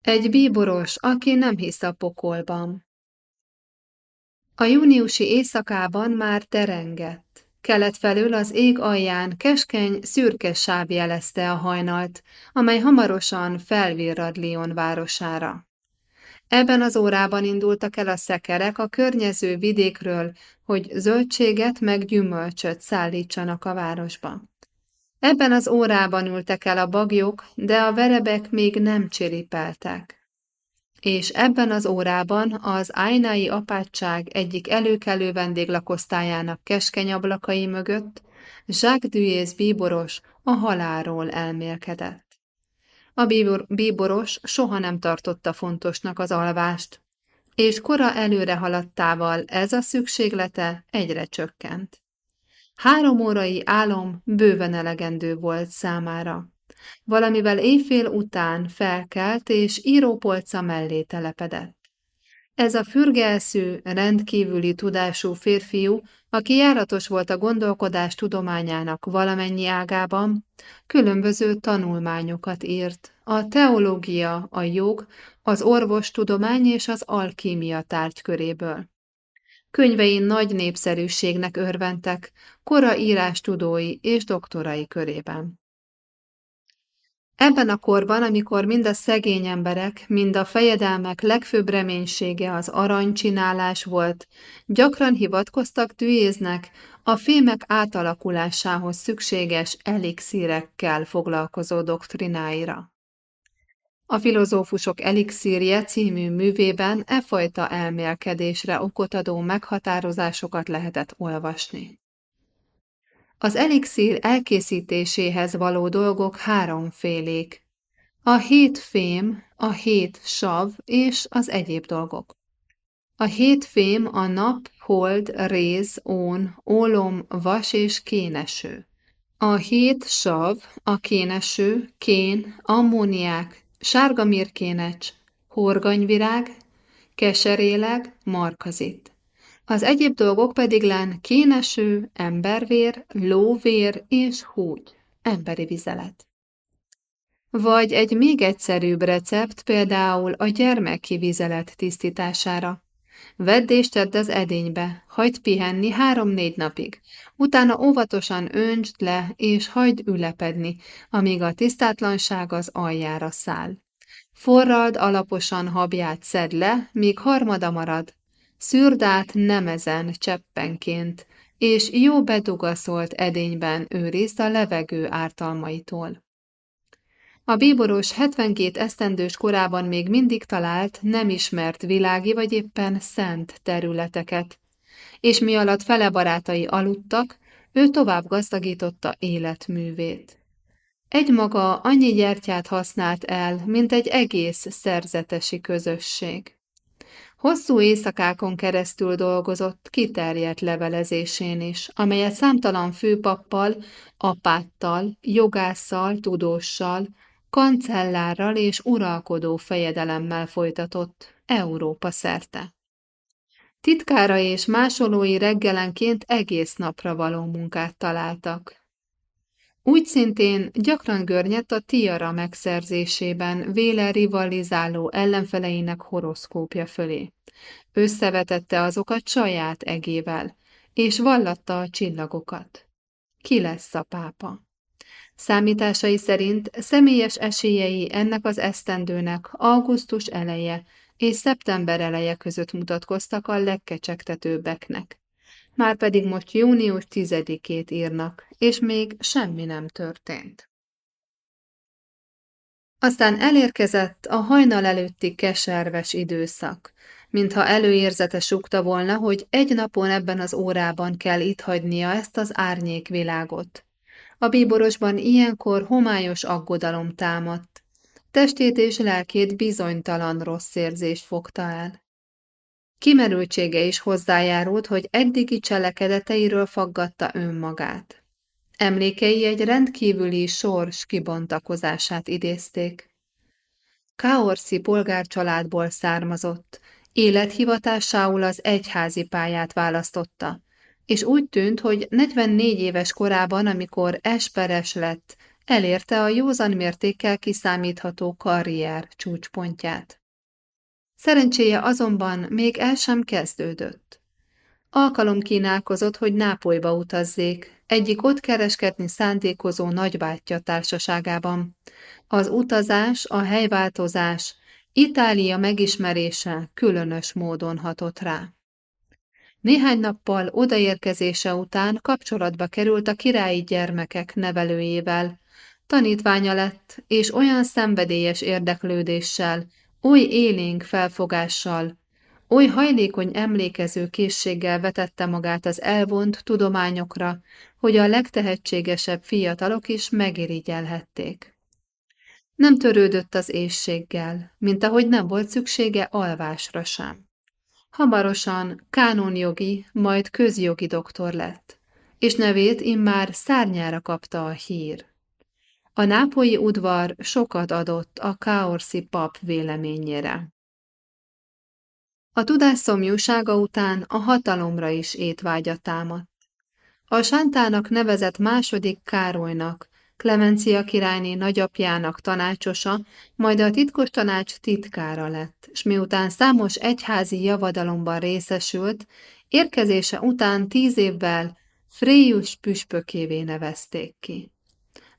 Egy bíboros, aki nem hisz a pokolban. A júniusi éjszakában már terengett. Kelet felől az ég alján keskeny, szürke sáv jelezte a hajnalt, amely hamarosan felvirrad Lyon városára. Ebben az órában indultak el a szekerek a környező vidékről, hogy zöldséget meg gyümölcsöt szállítsanak a városba. Ebben az órában ültek el a bagyok, de a verebek még nem csiripeltek. És ebben az órában az ájnai apátság egyik előkelő vendéglakosztályának keskeny ablakai mögött Jacques Duyés bíboros a halálról elmélkedett. A bíbor, bíboros soha nem tartotta fontosnak az alvást, és kora előre haladtával ez a szükséglete egyre csökkent. Három órai álom bőven elegendő volt számára. Valamivel éjfél után felkelt, és írópolca mellé telepedett. Ez a fürgelszű, rendkívüli tudású férfiú, aki járatos volt a gondolkodás tudományának valamennyi ágában, különböző tanulmányokat írt, a teológia, a jog, az orvostudomány és az alkímia tárgyköréből. Könyvei nagy népszerűségnek örventek, kora írástudói és doktorai körében. Ebben a korban, amikor mind a szegény emberek, mind a fejedelmek legfőbb reménysége az aranycsinálás volt, gyakran hivatkoztak tűéznek a fémek átalakulásához szükséges elixírekkel foglalkozó doktrináira. A filozófusok elixírje című művében e fajta elmélkedésre okot adó meghatározásokat lehetett olvasni. Az elixír elkészítéséhez való dolgok háromfélék. A hét fém, a hét sav és az egyéb dolgok. A hét fém a nap, hold, réz, ón, ólom, vas és kéneső. A hét sav, a kéneső, kén, ammóniák, sárga mirkénecs, horganyvirág, keseréleg, markazit. Az egyéb dolgok pedig lán kéneső, embervér, lóvér és húgy, emberi vizelet. Vagy egy még egyszerűbb recept például a gyermeki vizelet tisztítására. Vedd és tedd az edénybe, hagyd pihenni három-négy napig, utána óvatosan öntsd le és hagyd ülepedni, amíg a tisztátlanság az aljára száll. Forrald alaposan habját szed le, míg harmada marad, Szűrd át nemezen cseppenként, és jó bedugaszolt edényben őrizd a levegő ártalmaitól. A bíboros 72 esztendős korában még mindig talált nem ismert világi vagy éppen szent területeket, és mi alatt fele barátai aludtak, ő tovább gazdagította életművét. Egymaga annyi gyertyát használt el, mint egy egész szerzetesi közösség. Hosszú éjszakákon keresztül dolgozott kiterjedt levelezésén is, amelyet számtalan főpappal, apáttal, jogásszal, tudóssal, kancellárral és uralkodó fejedelemmel folytatott Európa szerte. Titkára és másolói reggelenként egész napra való munkát találtak. Úgy szintén gyakran görnyedt a tiara megszerzésében véle rivalizáló ellenfeleinek horoszkópja fölé. Összevetette azokat saját egével, és vallatta a csillagokat. Ki lesz a pápa? Számításai szerint személyes esélyei ennek az esztendőnek augusztus eleje és szeptember eleje között mutatkoztak a legkecsegtetőbbeknek. Márpedig most június tizedikét írnak, és még semmi nem történt. Aztán elérkezett a hajnal előtti keserves időszak, mintha előérzete sukta volna, hogy egy napon ebben az órában kell itt hagynia ezt az árnyékvilágot. A bíborosban ilyenkor homályos aggodalom támadt. Testét és lelkét bizonytalan rossz érzés fogta el. Kimerültsége is hozzájárult, hogy eddigi cselekedeteiről faggatta önmagát. Emlékei egy rendkívüli sors kibontakozását idézték. Kaorszi polgárcsaládból származott, élethivatásául az egyházi pályát választotta, és úgy tűnt, hogy 44 éves korában, amikor esperes lett, elérte a józan mértékkel kiszámítható karrier csúcspontját. Szerencséje azonban még el sem kezdődött. Alkalom kínálkozott, hogy Nápolyba utazzék, egyik ott kereskedni szándékozó nagybátyja társaságában. Az utazás, a helyváltozás, Itália megismerése különös módon hatott rá. Néhány nappal odaérkezése után kapcsolatba került a királyi gyermekek nevelőjével. Tanítványa lett, és olyan szenvedélyes érdeklődéssel, oly élénk felfogással, oly hajlékony emlékező készséggel vetette magát az elvont tudományokra, hogy a legtehetségesebb fiatalok is megirigyelhették. Nem törődött az éjséggel, mint ahogy nem volt szüksége alvásra sem. Hamarosan kánonjogi, majd közjogi doktor lett, és nevét immár szárnyára kapta a hír. A nápolyi udvar sokat adott a káorszi pap véleményére. A tudás szomjúsága után a hatalomra is étvágya támadt. A sántának nevezett második Károlynak, Klemencia királyné nagyapjának tanácsosa, majd a titkos tanács titkára lett, s miután számos egyházi javadalomban részesült, érkezése után tíz évvel Fréjus püspökévé nevezték ki.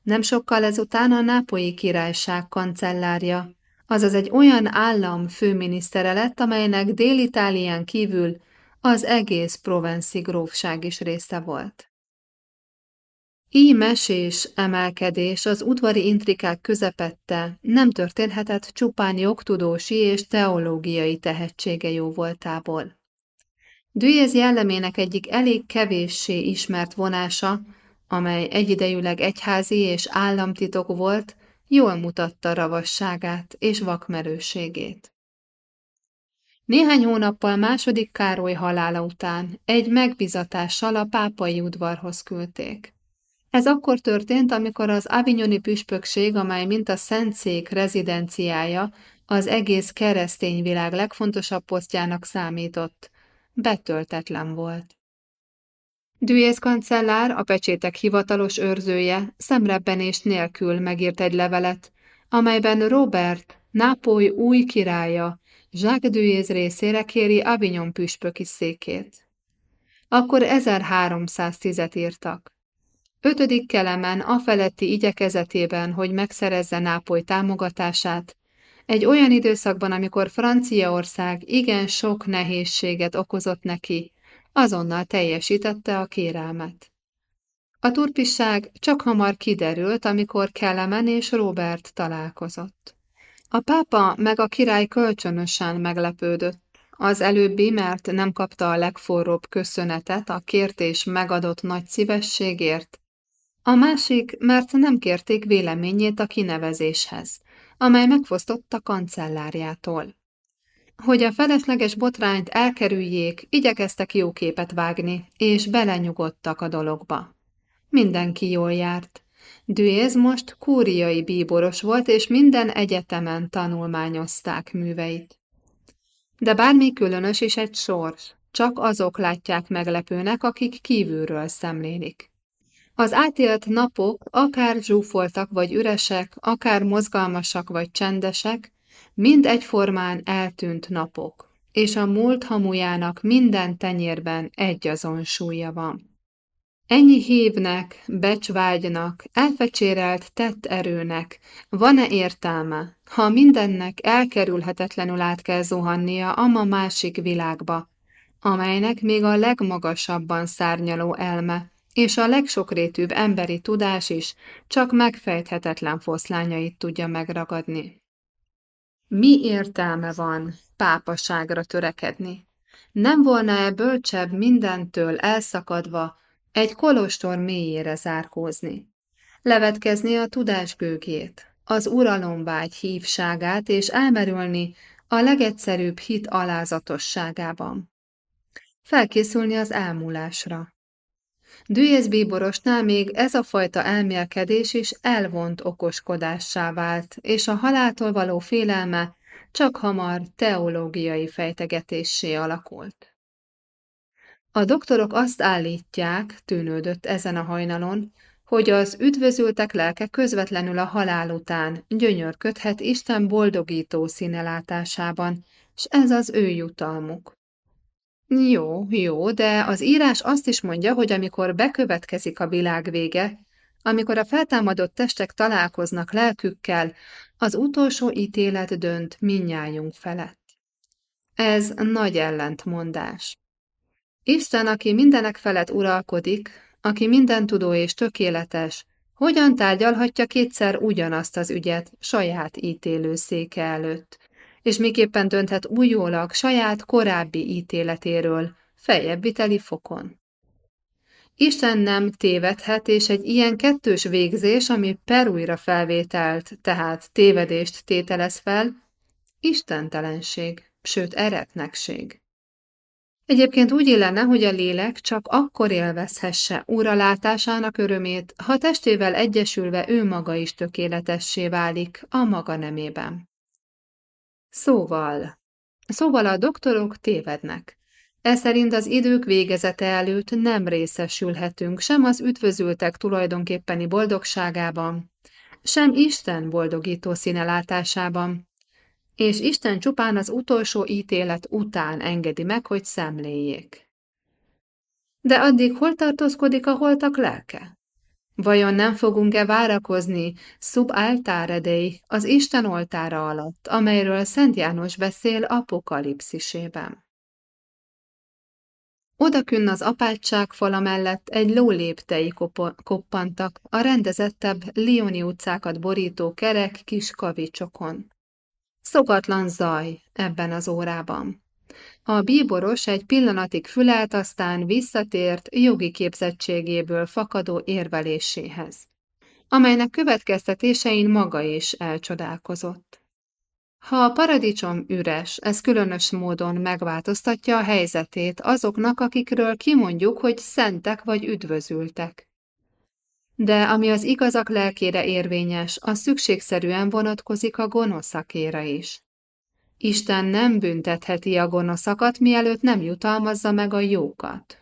Nem sokkal ezután a nápolyi királyság kancellárja, azaz egy olyan állam főminisztere lett, amelynek Dél-Itálián kívül az egész Provence grófság is része volt. Így ímesés emelkedés az udvari intrikák közepette nem történhetett csupán jogtudósi és teológiai tehetsége jó voltából. Dűjez jellemének egyik elég kevéssé ismert vonása, amely egyidejűleg egyházi és államtitok volt, jól mutatta ravasságát és vakmerőségét. Néhány hónappal második Károly halála után egy megbizatással a pápai udvarhoz küldték. Ez akkor történt, amikor az avignoni püspökség, amely mint a Szentszék rezidenciája, az egész keresztény világ legfontosabb posztjának számított, betöltetlen volt. Dűész kancellár, a pecsétek hivatalos őrzője, szemrebbenés nélkül megírt egy levelet, amelyben Robert, Nápoly új királya, Jacques Dűész részére kéri Avignon püspöki székét. Akkor 1310-et írtak. Ötödik kelemen afeletti igyekezetében, hogy megszerezze Nápoly támogatását, egy olyan időszakban, amikor Franciaország igen sok nehézséget okozott neki, azonnal teljesítette a kérelmet. A turpisság csak hamar kiderült, amikor Kelemen és Robert találkozott. A pápa meg a király kölcsönösen meglepődött. Az előbbi, mert nem kapta a legforróbb köszönetet a kértés megadott nagy szívességért, a másik, mert nem kérték véleményét a kinevezéshez, amely megfosztott a kancellárjától. Hogy a felesleges botrányt elkerüljék, igyekeztek jó képet vágni, és belenyugodtak a dologba. Mindenki jól járt. Dűéz most kúriai bíboros volt, és minden egyetemen tanulmányozták műveit. De bármi különös is egy sors, csak azok látják meglepőnek, akik kívülről szemlélik. Az átélt napok akár zsúfoltak vagy üresek, akár mozgalmasak vagy csendesek, mind egyformán eltűnt napok, és a múlt hamujának minden tenyérben egyazon súlya van. Ennyi hívnek, becsvágynak, elfecsérelt tett erőnek, van-e értelme, ha mindennek elkerülhetetlenül át kell zuhannia a ma másik világba, amelynek még a legmagasabban szárnyaló elme, és a legsokrétűbb emberi tudás is csak megfejthetetlen foszlányait tudja megragadni. Mi értelme van pápaságra törekedni? Nem volna-e bölcsebb mindentől elszakadva egy kolostor mélyére zárkózni? Levetkezni a tudás gőgét, az uralomvágy hívságát és elmerülni a legegyszerűbb hit alázatosságában. Felkészülni az elmúlásra, Dűjész bíborosnál még ez a fajta elmélkedés is elvont okoskodássá vált, és a haláltól való félelme csak hamar teológiai fejtegetéssé alakult. A doktorok azt állítják, tűnődött ezen a hajnalon, hogy az üdvözültek lelke közvetlenül a halál után gyönyörködhet Isten boldogító színelátásában, s ez az ő jutalmuk. Jó, jó, de az írás azt is mondja, hogy amikor bekövetkezik a világ vége, amikor a feltámadott testek találkoznak lelkükkel, az utolsó ítélet dönt minnyájunk felett. Ez nagy ellentmondás. Isten, aki mindenek felett uralkodik, aki mindentudó és tökéletes, hogyan tárgyalhatja kétszer ugyanazt az ügyet saját ítélő széke előtt, és miképpen dönthet újólag saját korábbi ítéletéről, feljebbviteli fokon. Isten nem tévedhet, és egy ilyen kettős végzés, ami perújra felvételt, tehát tévedést tételez fel, istentelenség, sőt eretnekség. Egyébként úgy illene, hogy a lélek csak akkor élvezhesse uralátásának örömét, ha testével egyesülve ő maga is tökéletessé válik a maga nemében. Szóval, szóval a doktorok tévednek. Szerint az idők végezete előtt nem részesülhetünk sem az üdvözültek tulajdonképpeni boldogságában, sem Isten boldogító színelátásában, és Isten csupán az utolsó ítélet után engedi meg, hogy szemléljék. De addig hol tartózkodik a holtak lelke? Vajon nem fogunk-e várakozni sub altáredei az Isten oltára alatt, amelyről Szent János beszél apokalipszisében? Odakünn az apátság fala mellett egy lóléptei koppantak a rendezettebb Lioni utcákat borító kerek kis kavicsokon. Szokatlan zaj ebben az órában. A bíboros egy pillanatig fülelt, aztán visszatért jogi képzettségéből fakadó érveléséhez, amelynek következtetésein maga is elcsodálkozott. Ha a paradicsom üres, ez különös módon megváltoztatja a helyzetét azoknak, akikről kimondjuk, hogy szentek vagy üdvözültek. De ami az igazak lelkére érvényes, az szükségszerűen vonatkozik a gonoszakére is. Isten nem büntetheti a gonoszakat, mielőtt nem jutalmazza meg a jókat.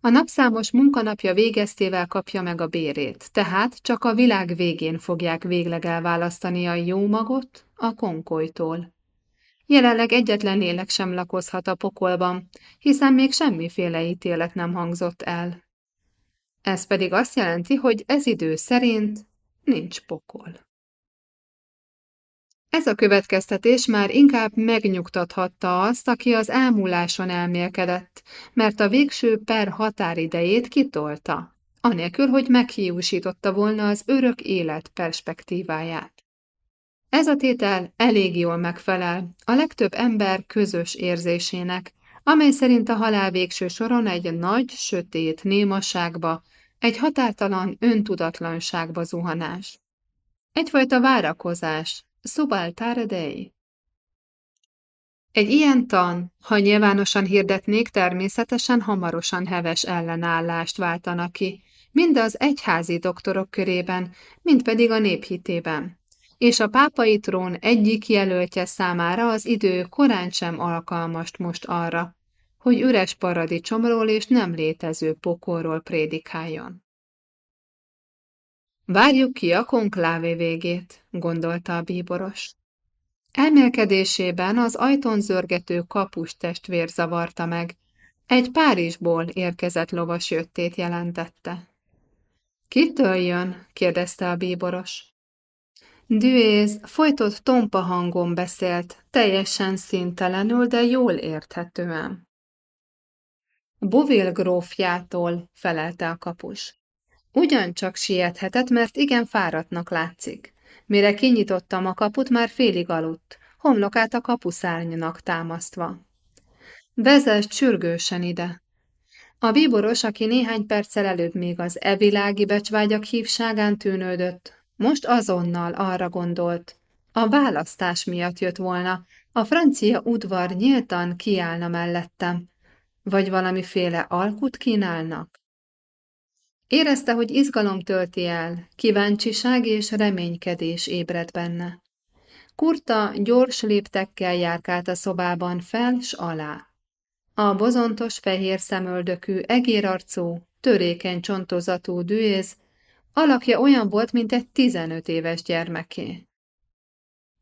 A napszámos munkanapja végeztével kapja meg a bérét, tehát csak a világ végén fogják végleg elválasztani a jó magot a konkolytól. Jelenleg egyetlen lélek sem lakozhat a pokolban, hiszen még semmiféle ítélet nem hangzott el. Ez pedig azt jelenti, hogy ez idő szerint nincs pokol. Ez a következtetés már inkább megnyugtathatta azt, aki az elmúláson elmélkedett, mert a végső per határidejét kitolta, anélkül, hogy meghiúsította volna az örök élet perspektíváját. Ez a tétel elég jól megfelel a legtöbb ember közös érzésének, amely szerint a halál végső soron egy nagy, sötét némaságba, egy határtalan öntudatlanságba zuhanás. Egyfajta várakozás, subaltare dei. Egy ilyen tan, ha nyilvánosan hirdetnék, természetesen hamarosan heves ellenállást váltanak ki, mind az egyházi doktorok körében, mind pedig a néphitében. És a pápai trón egyik jelöltje számára az idő korán sem alkalmast most arra, hogy üres paradicsomról és nem létező pokolról prédikáljon. Várjuk ki a konklávé végét, gondolta a bíboros. Elmélkedésében az ajtón zörgető kapus testvér zavarta meg. Egy Párizsból érkezett lovas jöttét jelentette. Kitől jön? kérdezte a bíboros. Düéz folytott tompa hangon beszélt, teljesen színtelenül, de jól érthetően. Bovil grófjától, felelte a kapus. Ugyancsak siethetett, mert igen fáradtnak látszik. Mire kinyitottam a kaput, már félig aludt, homlokát a kapuszárnynak támasztva. Vezess sürgősen ide! A bíboros, aki néhány perccel előbb még az evilági becsvágyak hívságán tűnődött, most azonnal arra gondolt. A választás miatt jött volna, a francia udvar nyíltan kiállna mellettem, vagy valamiféle alkut kínálnak. Érezte, hogy izgalom tölti el, kíváncsiság és reménykedés ébred benne. Kurta gyors léptekkel járkált a szobában fel s alá. A bozontos fehér szemöldökű, egérarcú, törékeny csontozatú dűéz, alakja olyan volt, mint egy tizenöt éves gyermeké.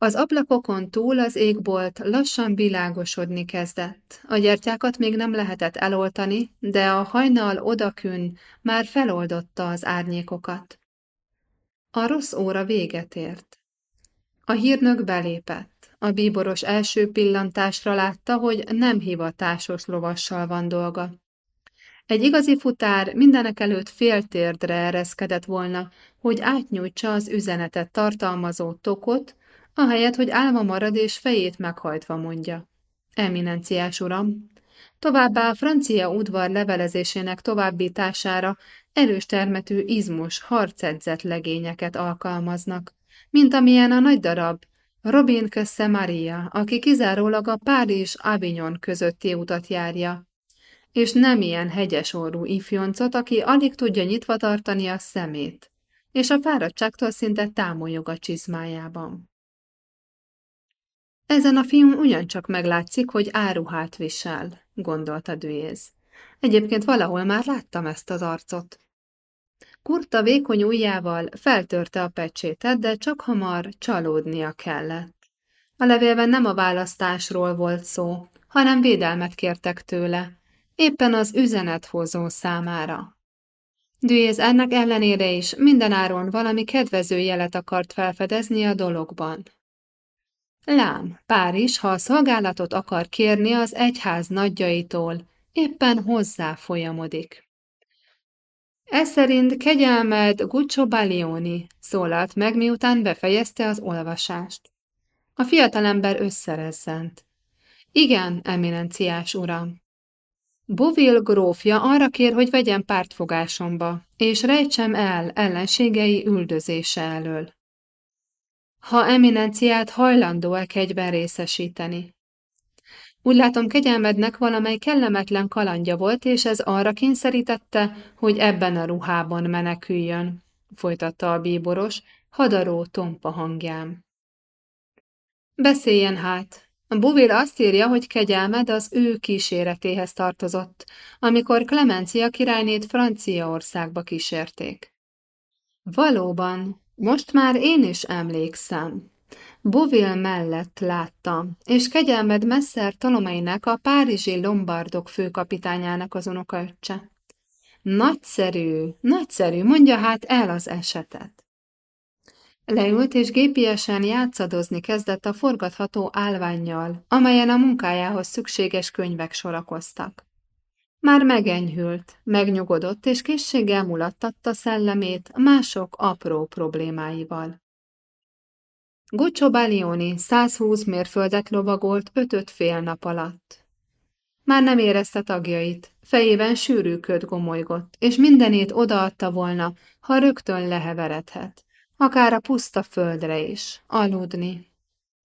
Az ablakokon túl az égbolt lassan világosodni kezdett. A gyertyákat még nem lehetett eloltani, de a hajnal odakün már feloldotta az árnyékokat. A rossz óra véget ért. A hírnök belépett. A bíboros első pillantásra látta, hogy nem hivatásos lovassal van dolga. Egy igazi futár mindenek előtt féltérdre ereszkedett volna, hogy átnyújtsa az üzenetet tartalmazó tokot, ahelyett, hogy álma marad és fejét meghajtva mondja. Eminenciás uram, Továbbá a francia udvar levelezésének továbbítására erős termetű izmos, harcedzett legényeket alkalmaznak, mint amilyen a nagy darab Robin Kösse Maria, aki kizárólag a Párizs-Avignon közötti utat járja, és nem ilyen hegyes orrú ifjoncot, aki alig tudja nyitva tartani a szemét, és a fáradtságtól szinte támolyog a csizmájában. Ezen a fiún ugyancsak meglátszik, hogy áruhát visel, gondolta Dűéz. Egyébként valahol már láttam ezt az arcot. Kurta vékony ujjával feltörte a pecsétet, de csak hamar csalódnia kellett. A levélben nem a választásról volt szó, hanem védelmet kértek tőle, éppen az üzenethozó számára. Dűéz ennek ellenére is mindenáron valami kedvező jelet akart felfedezni a dologban. Lám, Párizs, ha a szolgálatot akar kérni az egyház nagyjaitól, éppen hozzá folyamodik. Ez szerint kegyelmed Guccio Balioni szólalt meg, miután befejezte az olvasást. A fiatalember összerezzent. Igen, eminenciás uram. Bovil grófja arra kér, hogy vegyen pártfogásomba, és rejtsem el ellenségei üldözése elől ha eminenciát hajlandó-e kegyben részesíteni. Úgy látom, kegyelmednek valamely kellemetlen kalandja volt, és ez arra kényszerítette, hogy ebben a ruhában meneküljön, folytatta a bíboros, hadaró tompa hangján. Beszéljen hát. A Buvil azt írja, hogy kegyelmed az ő kíséretéhez tartozott, amikor Klemencia királynét Franciaországba kísérték. Valóban, most már én is emlékszem. Bovil mellett láttam, és kegyelmed Messzer Talomeinek a párizsi lombardok főkapitányának az unokaöccse. Nagyszerű, nagyszerű, mondja hát el az esetet. Leült és gépiesen játszadozni kezdett a forgatható állványjal, amelyen a munkájához szükséges könyvek sorakoztak. Már megenyhült, megnyugodott, és készséggel mulattatta szellemét mások apró problémáival. Guccio Balioni 120 mérföldet lovagolt ötöt fél nap alatt. Már nem érezte tagjait, fejében sűrű köd gomolygott, és mindenét odaadta volna, ha rögtön leheveredhet, akár a puszta földre is, aludni,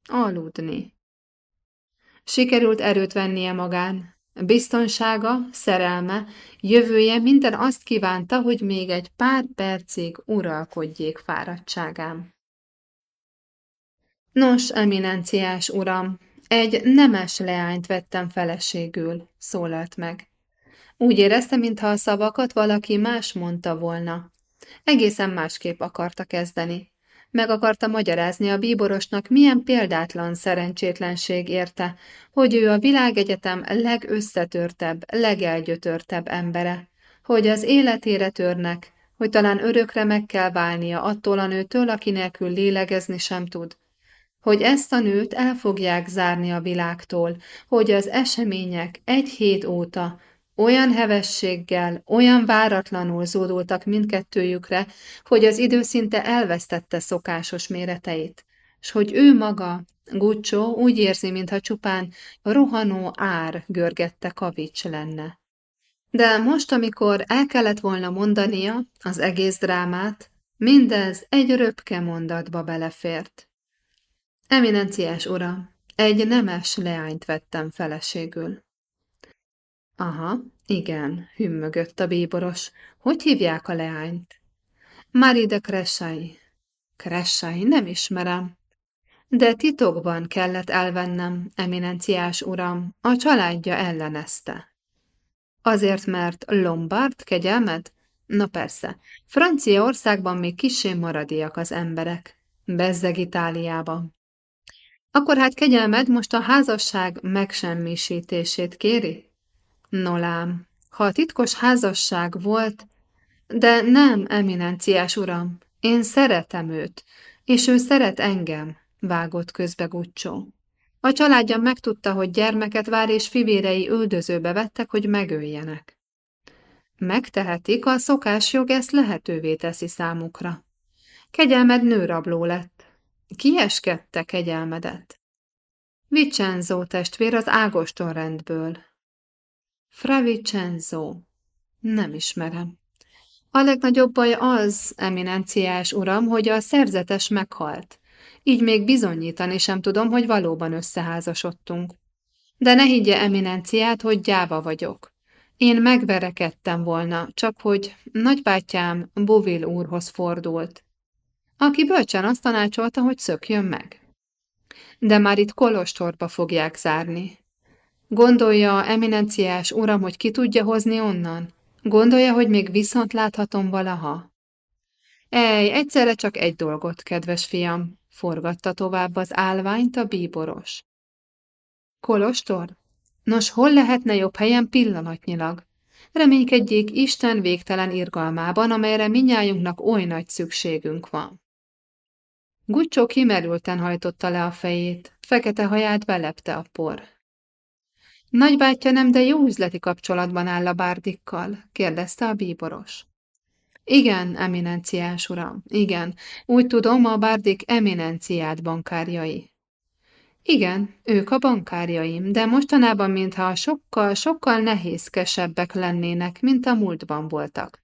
aludni. Sikerült erőt vennie magán, Biztonsága, szerelme, jövője minden azt kívánta, hogy még egy pár percig uralkodjék fáradtságán. Nos, eminenciás uram, egy nemes leányt vettem feleségül, szólalt meg. Úgy érezte, mintha a szavakat valaki más mondta volna. Egészen másképp akarta kezdeni. Meg akarta magyarázni a bíborosnak, milyen példátlan szerencsétlenség érte, hogy ő a világegyetem legösszetörtebb, legelgyötörtebb embere, hogy az életére törnek, hogy talán örökre meg kell válnia attól a nőtől, aki nélkül lélegezni sem tud, hogy ezt a nőt el fogják zárni a világtól, hogy az események egy hét óta olyan hevességgel, olyan váratlanul zódultak mindkettőjükre, hogy az idő szinte elvesztette szokásos méreteit, s hogy ő maga, Guccio úgy érzi, mintha csupán rohanó ár görgette kavics lenne. De most, amikor el kellett volna mondania az egész drámát, mindez egy röpke mondatba belefért. Eminenciás ura, egy nemes leányt vettem feleségül. Aha, igen, hümmögött a bíboros. Hogy hívják a leányt? Marie de Kressai. Kressai, nem ismerem. De titokban kellett elvennem, eminenciás uram, a családja ellenezte. Azért, mert Lombard kegyelmed? Na persze, Franciaországban még kisé maradiak az emberek. Bezzeg Itáliában. Akkor hát kegyelmed most a házasság megsemmisítését kéri? Nolám, ha titkos házasság volt, de nem, eminenciás uram, én szeretem őt, és ő szeret engem, vágott közbe Guccio. A családja megtudta, hogy gyermeket vár, és fivérei üldözőbe vettek, hogy megöljenek. Megtehetik, a szokásjog ezt lehetővé teszi számukra. Kegyelmed nőrabló lett. Kieskedte kegyelmedet. Vincenzo testvér az Ágoston rendből. Fra Vincenzo. Nem ismerem. A legnagyobb baj az, eminenciás uram, hogy a szerzetes meghalt. Így még bizonyítani sem tudom, hogy valóban összeházasodtunk. De ne higgye eminenciát, hogy gyáva vagyok. Én megverekedtem volna, csak hogy nagybátyám Bovil úrhoz fordult, aki bölcsen azt tanácsolta, hogy szökjön meg. De már itt kolostorba fogják zárni. Gondolja, eminenciás uram, hogy ki tudja hozni onnan? Gondolja, hogy még viszont láthatom valaha? Ej, egyszerre csak egy dolgot, kedves fiam, forgatta tovább az állványt a bíboros. Kolostor? Nos, hol lehetne jobb helyen pillanatnyilag? Reménykedjék Isten végtelen irgalmában, amelyre minnyájunknak oly nagy szükségünk van. Gucsó kimerülten hajtotta le a fejét, fekete haját belepte a por. Nagybátyja nem, de jó üzleti kapcsolatban áll a bárdikkal, kérdezte a bíboros. Igen, eminenciás uram, igen, úgy tudom, a bárdik eminenciát bankárjai. Igen, ők a bankárjaim, de mostanában mintha sokkal, sokkal nehézkesebbek lennének, mint a múltban voltak.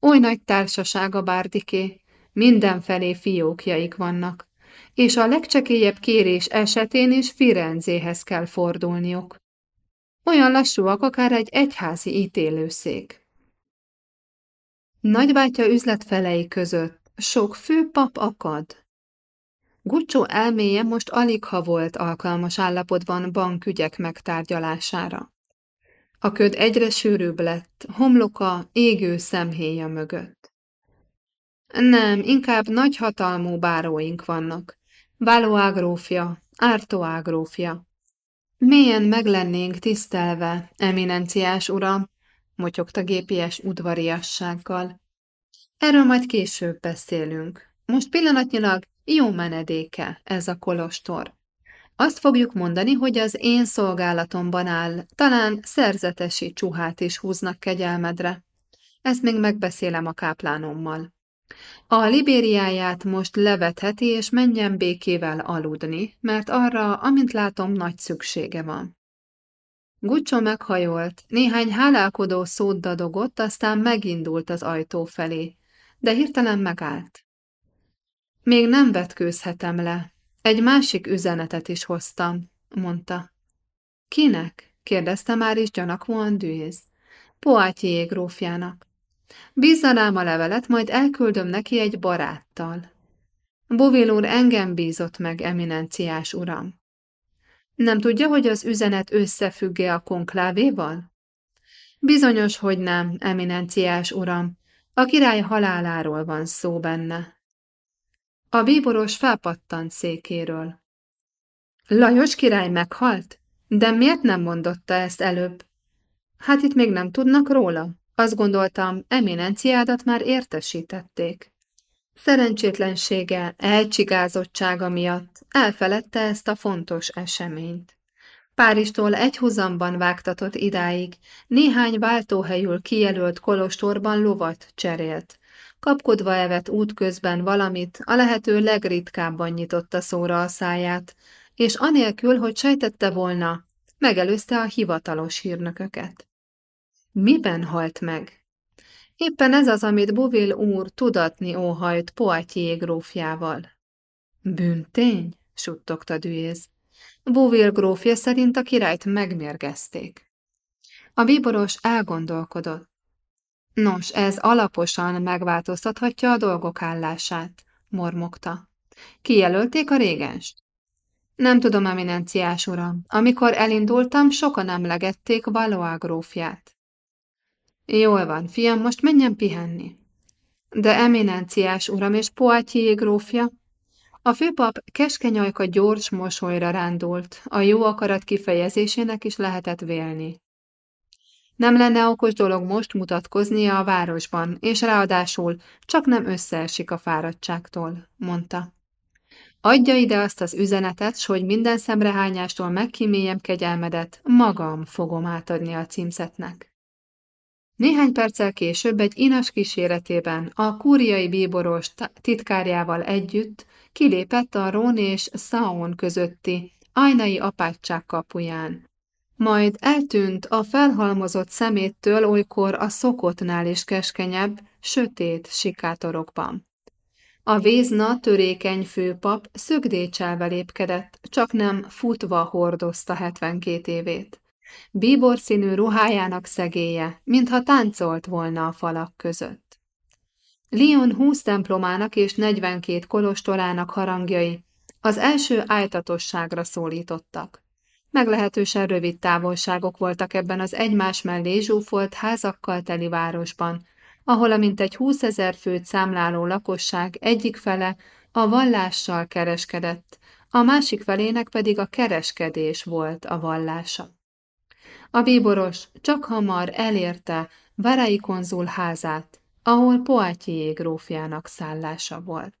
Oly nagy társaság a bárdiké, mindenfelé fiókjaik vannak, és a legcsekélyebb kérés esetén is Firenzéhez kell fordulniuk. Olyan lassúak akár egy egyházi ítélőszék. Nagybátya üzletfelei között sok főpap akad. Gucsó elméje most alig ha volt alkalmas állapotban bankügyek megtárgyalására. A köd egyre sűrűbb lett, homloka égő szemhéja mögött. Nem, inkább nagyhatalmú báróink vannak. Valois grófja, Artois grófja. Mélyen meglennénk tisztelve, eminenciás uram, motyogta gépies udvariassággal. Erről majd később beszélünk. Most pillanatnyilag jó menedéke ez a kolostor. Azt fogjuk mondani, hogy az én szolgálatomban áll, talán szerzetesi csuhát is húznak kegyelmedre. Ezt még megbeszélem a káplánommal. A libériáját most levetheti és menjen békével aludni, mert arra, amint látom, nagy szüksége van. Guccio meghajolt, néhány hálálkodó szót dadogott, aztán megindult az ajtó felé, de hirtelen megállt. Még nem vetkőzhetem le. Egy másik üzenetet is hoztam, mondta. Kinek? kérdezte már is gyanakvóan Dűéz. Poátyé grófjának. Bízzanám a levelet, majd elküldöm neki egy baráttal. Bovil úr engem bízott meg, eminenciás uram. Nem tudja, hogy az üzenet összefügge a konklávéval? Bizonyos, hogy nem, eminenciás uram. A király haláláról van szó benne. A bíboros felpattant székéről. Lajos király meghalt? De miért nem mondotta ezt előbb? Hát itt még nem tudnak róla. Azt gondoltam, eminenciádat már értesítették. Szerencsétlensége, elcsigázottsága miatt elfeledte ezt a fontos eseményt. Páristól egyhuzamban vágtatott idáig, néhány váltóhelyül kijelölt kolostorban lovat cserélt. Kapkodva evett útközben valamit, a lehető legritkábban nyitotta szóra a száját, és anélkül, hogy sejtette volna, megelőzte a hivatalos hírnököket. Miben halt meg? Éppen ez az, amit Buvil úr tudatni óhajt Poitiers grófjával. Bűntény? suttogta Düéz. Buvil grófja szerint a királyt megmérgezték. A bíboros elgondolkodott. Nos, ez alaposan megváltoztathatja a dolgok állását, mormogta. Kijelölték a régenst? Nem tudom, eminenciás uram. Amikor elindultam, sokan emlegették Valois grófját. Jól van, fiam, most menjen pihenni. De eminenciás uram és Poitiers grófja, a főpap keskeny ajka gyors mosolyra rándult, a jó akarat kifejezésének is lehetett vélni. Nem lenne okos dolog most mutatkoznia a városban, és ráadásul csak nem összeesik a fáradtságtól, mondta. Adja ide azt az üzenetet, s hogy minden szemrehányástól megkíméljem kegyelmedet, magam fogom átadni a címzetnek. Néhány perccel később egy inas kíséretében a kúriai bíboros titkárjával együtt kilépett a Rón és Saon közötti ajnai apátság kapuján. Majd eltűnt a felhalmozott szeméttől olykor a szokottnál is keskenyebb, sötét sikátorokban. A vézna törékeny főpap szögdécselve lépkedett, csak nem futva hordozta 72 évét. Bíbor színű ruhájának szegélye, mintha táncolt volna a falak között. Lyon húsz templomának és 42 kolostorának harangjai az első ájtatosságra szólítottak. Meglehetősen rövid távolságok voltak ebben az egymás mellé zsúfolt házakkal teli városban, ahol a mintegy húszezer főt számláló lakosság egyik fele a vallással kereskedett, a másik felének pedig a kereskedés volt a vallása. A bíboros csak hamar elérte Varai konzul házát, ahol Poitiers grófjának szállása volt.